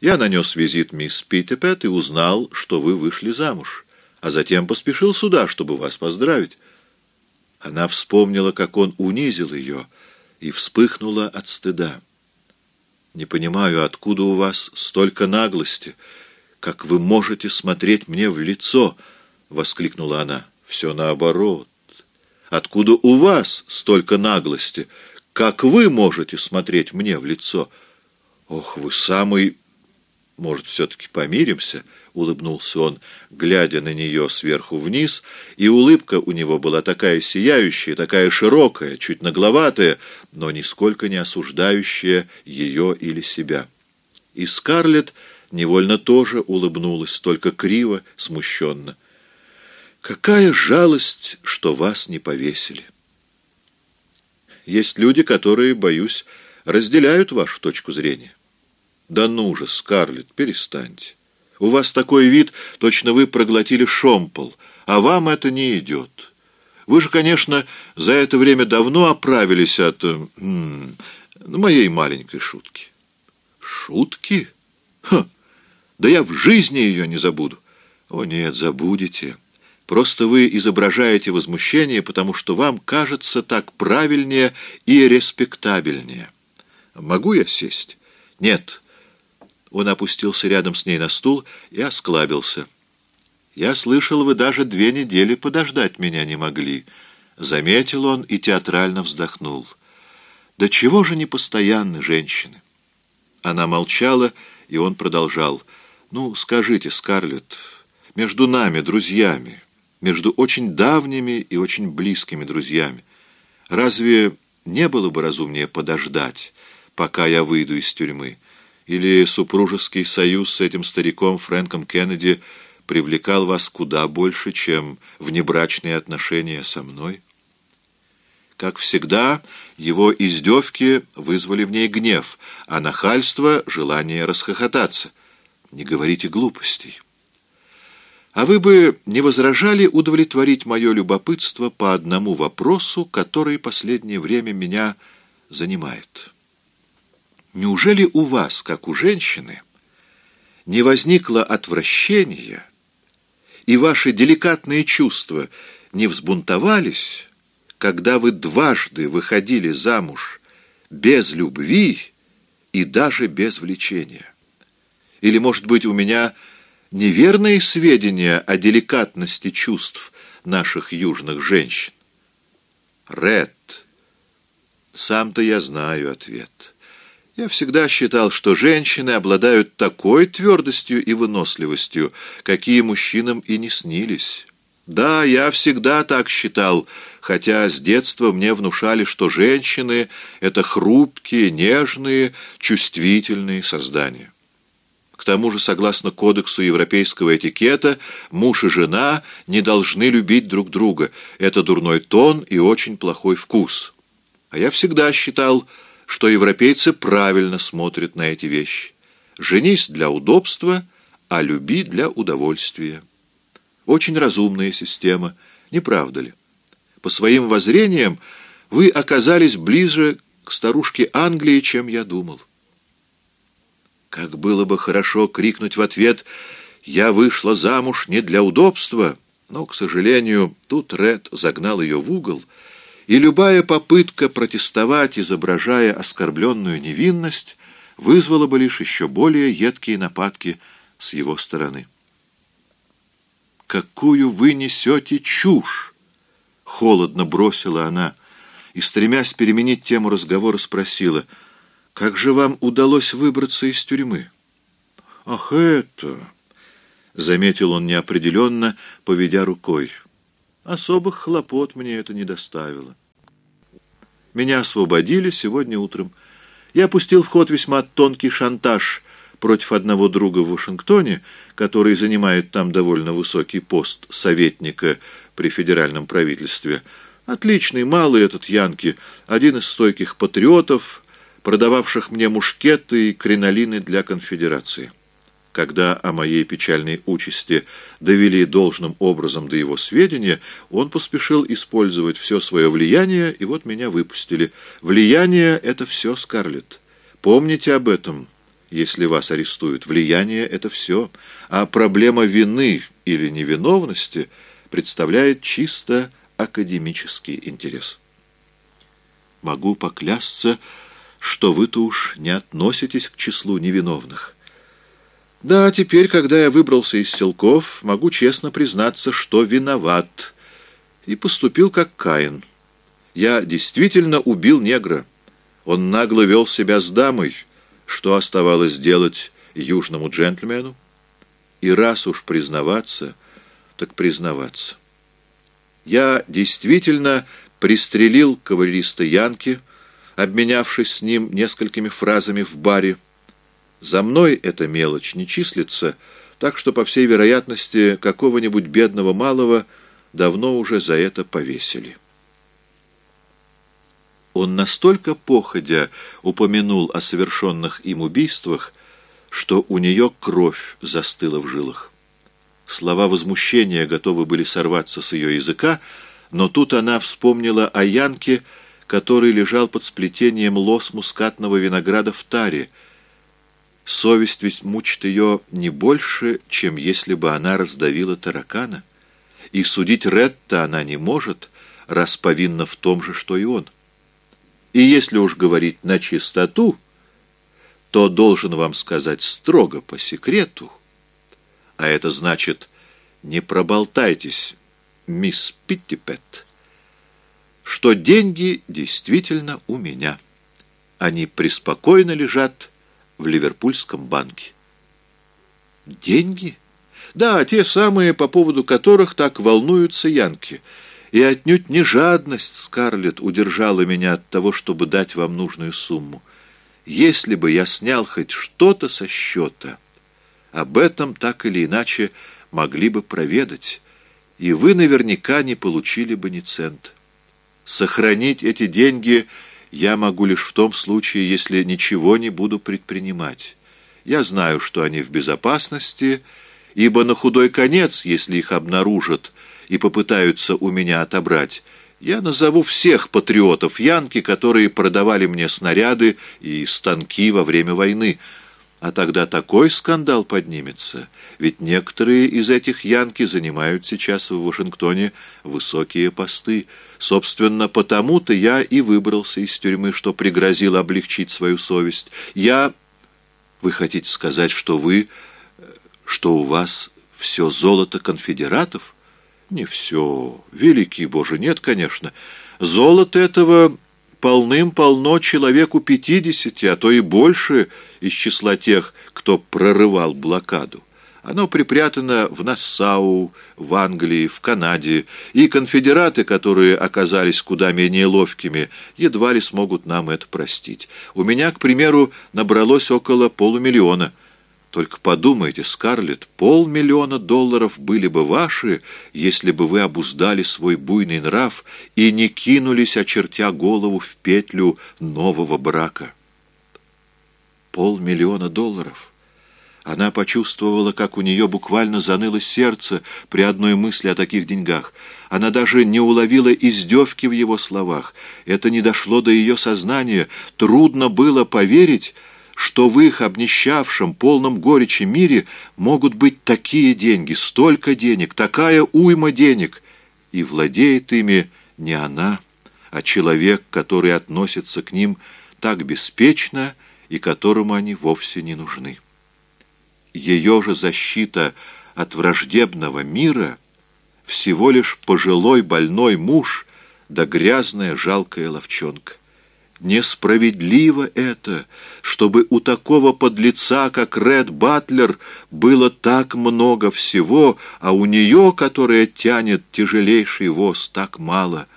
Я нанес визит мисс Питтипет и узнал, что вы вышли замуж, а затем поспешил сюда, чтобы вас поздравить. Она вспомнила, как он унизил ее, и вспыхнула от стыда. «Не понимаю, откуда у вас столько наглости? Как вы можете смотреть мне в лицо?» — воскликнула она. «Все наоборот. Откуда у вас столько наглости? Как вы можете смотреть мне в лицо? Ох, вы самый... Может, все-таки помиримся?» — улыбнулся он, глядя на нее сверху вниз, и улыбка у него была такая сияющая, такая широкая, чуть нагловатая, но нисколько не осуждающая ее или себя. И Скарлетт невольно тоже улыбнулась, только криво, смущенно. «Какая жалость, что вас не повесили!» Есть люди, которые, боюсь, разделяют вашу точку зрения. Да ну же, Скарлетт, перестаньте. У вас такой вид, точно вы проглотили шомпол, а вам это не идет. Вы же, конечно, за это время давно оправились от м -м, моей маленькой шутки. Шутки? Ха! Да я в жизни ее не забуду. О нет, забудете. Просто вы изображаете возмущение, потому что вам кажется так правильнее и респектабельнее. Могу я сесть? Нет. Он опустился рядом с ней на стул и осклабился. «Я слышал, вы даже две недели подождать меня не могли», — заметил он и театрально вздохнул. «Да чего же непостоянны женщины?» Она молчала, и он продолжал. «Ну, скажите, Скарлетт, между нами, друзьями, между очень давними и очень близкими друзьями, разве не было бы разумнее подождать, пока я выйду из тюрьмы?» Или супружеский союз с этим стариком Фрэнком Кеннеди привлекал вас куда больше, чем внебрачные отношения со мной? Как всегда, его издевки вызвали в ней гнев, а нахальство — желание расхохотаться. Не говорите глупостей. А вы бы не возражали удовлетворить мое любопытство по одному вопросу, который последнее время меня занимает?» Неужели у вас, как у женщины, не возникло отвращения, и ваши деликатные чувства не взбунтовались, когда вы дважды выходили замуж без любви и даже без влечения? Или, может быть, у меня неверные сведения о деликатности чувств наших южных женщин? Ред, сам-то я знаю ответ. Я всегда считал, что женщины обладают такой твердостью и выносливостью, какие мужчинам и не снились. Да, я всегда так считал, хотя с детства мне внушали, что женщины — это хрупкие, нежные, чувствительные создания. К тому же, согласно кодексу европейского этикета, муж и жена не должны любить друг друга. Это дурной тон и очень плохой вкус. А я всегда считал, что европейцы правильно смотрят на эти вещи. Женись для удобства, а люби для удовольствия. Очень разумная система, не правда ли? По своим воззрениям вы оказались ближе к старушке Англии, чем я думал. Как было бы хорошо крикнуть в ответ «Я вышла замуж не для удобства», но, к сожалению, тут Ред загнал ее в угол — и любая попытка протестовать, изображая оскорбленную невинность, вызвала бы лишь еще более едкие нападки с его стороны. «Какую вы несете чушь!» — холодно бросила она и, стремясь переменить тему разговора, спросила, «Как же вам удалось выбраться из тюрьмы?» «Ах, это...» — заметил он неопределенно, поведя рукой. Особых хлопот мне это не доставило. Меня освободили сегодня утром. Я пустил в ход весьма тонкий шантаж против одного друга в Вашингтоне, который занимает там довольно высокий пост советника при федеральном правительстве. Отличный, малый этот Янки, один из стойких патриотов, продававших мне мушкеты и кринолины для конфедерации. Когда о моей печальной участи довели должным образом до его сведения, он поспешил использовать все свое влияние, и вот меня выпустили. Влияние — это все, Скарлетт. Помните об этом. если вас арестуют. Влияние — это все. А проблема вины или невиновности представляет чисто академический интерес. Могу поклясться, что вы-то уж не относитесь к числу невиновных. Да, теперь, когда я выбрался из селков, могу честно признаться, что виноват и поступил как Каин. Я действительно убил негра. Он нагло вел себя с дамой, что оставалось делать южному джентльмену? И раз уж признаваться, так признаваться. Я действительно пристрелил кавалериста Янки, обменявшись с ним несколькими фразами в баре. За мной эта мелочь не числится, так что, по всей вероятности, какого-нибудь бедного малого давно уже за это повесили. Он настолько походя упомянул о совершенных им убийствах, что у нее кровь застыла в жилах. Слова возмущения готовы были сорваться с ее языка, но тут она вспомнила о Янке, который лежал под сплетением лос мускатного винограда в таре. Совесть ведь мучит ее не больше, чем если бы она раздавила таракана. И судить Ретта она не может, раз повинна в том же, что и он. И если уж говорить на чистоту, то должен вам сказать строго по секрету. А это значит, не проболтайтесь, мисс Питтипет, что деньги действительно у меня. Они преспокойно лежат в Ливерпульском банке. Деньги? Да, те самые, по поводу которых так волнуются янки — и отнюдь не жадность, Скарлетт, удержала меня от того, чтобы дать вам нужную сумму. Если бы я снял хоть что-то со счета, об этом так или иначе могли бы проведать, и вы наверняка не получили бы ни цента. Сохранить эти деньги я могу лишь в том случае, если ничего не буду предпринимать. Я знаю, что они в безопасности, ибо на худой конец, если их обнаружат, и попытаются у меня отобрать, я назову всех патриотов Янки, которые продавали мне снаряды и станки во время войны. А тогда такой скандал поднимется, ведь некоторые из этих Янки занимают сейчас в Вашингтоне высокие посты. Собственно, потому-то я и выбрался из тюрьмы, что пригрозил облегчить свою совесть. Я... Вы хотите сказать, что вы... что у вас все золото конфедератов? Не все. Великий Боже, нет, конечно. Золото этого полным-полно человеку пятидесяти, а то и больше из числа тех, кто прорывал блокаду. Оно припрятано в Нассау, в Англии, в Канаде, и конфедераты, которые оказались куда менее ловкими, едва ли смогут нам это простить. У меня, к примеру, набралось около полумиллиона – только подумайте, Скарлетт, полмиллиона долларов были бы ваши, если бы вы обуздали свой буйный нрав и не кинулись, очертя голову в петлю нового брака. Полмиллиона долларов. Она почувствовала, как у нее буквально заныло сердце при одной мысли о таких деньгах. Она даже не уловила издевки в его словах. Это не дошло до ее сознания. Трудно было поверить, что в их обнищавшем, полном горечи мире могут быть такие деньги, столько денег, такая уйма денег, и владеет ими не она, а человек, который относится к ним так беспечно и которому они вовсе не нужны. Ее же защита от враждебного мира всего лишь пожилой больной муж да грязная жалкая ловчонка. Несправедливо это, чтобы у такого подлеца, как Ред Батлер, было так много всего, а у нее, которая тянет тяжелейший воз, так мало.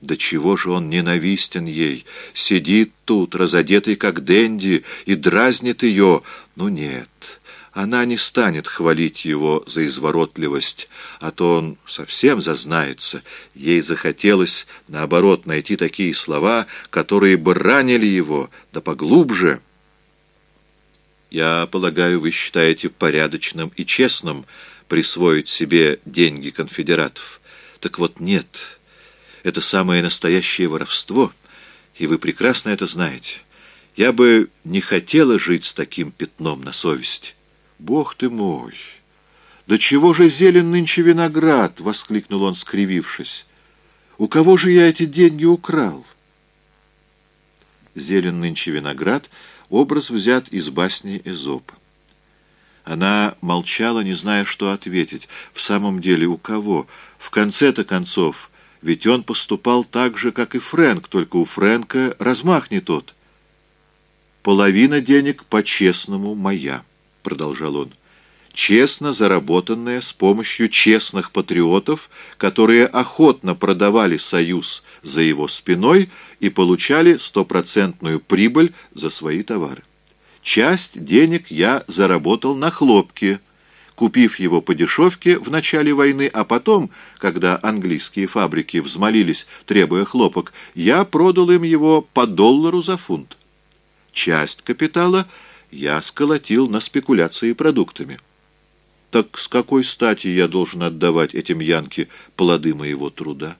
Да чего же он ненавистен ей? Сидит тут, разодетый как Дэнди, и дразнит ее. Ну нет, она не станет хвалить его за изворотливость, а то он совсем зазнается. Ей захотелось, наоборот, найти такие слова, которые бы ранили его, да поглубже. Я полагаю, вы считаете порядочным и честным присвоить себе деньги конфедератов. Так вот нет, это самое настоящее воровство, и вы прекрасно это знаете. Я бы не хотела жить с таким пятном на совести. Бог ты мой! Да чего же зелен нынче виноград? — воскликнул он, скривившись. У кого же я эти деньги украл? Зелен нынче виноград — образ взят из басни Эзопа. Она молчала, не зная, что ответить. В самом деле, у кого? В конце-то концов, ведь он поступал так же, как и Фрэнк, только у Фрэнка размах не тот. «Половина денег по-честному моя», — продолжал он. «Честно заработанная с помощью честных патриотов, которые охотно продавали союз за его спиной и получали стопроцентную прибыль за свои товары. Часть денег я заработал на хлопке, купив его по дешевке в начале войны, а потом, когда английские фабрики взмолились, требуя хлопок, я продал им его по доллару за фунт. Часть капитала я сколотил на спекуляции продуктами. Так с какой стати я должен отдавать этим янке плоды моего труда?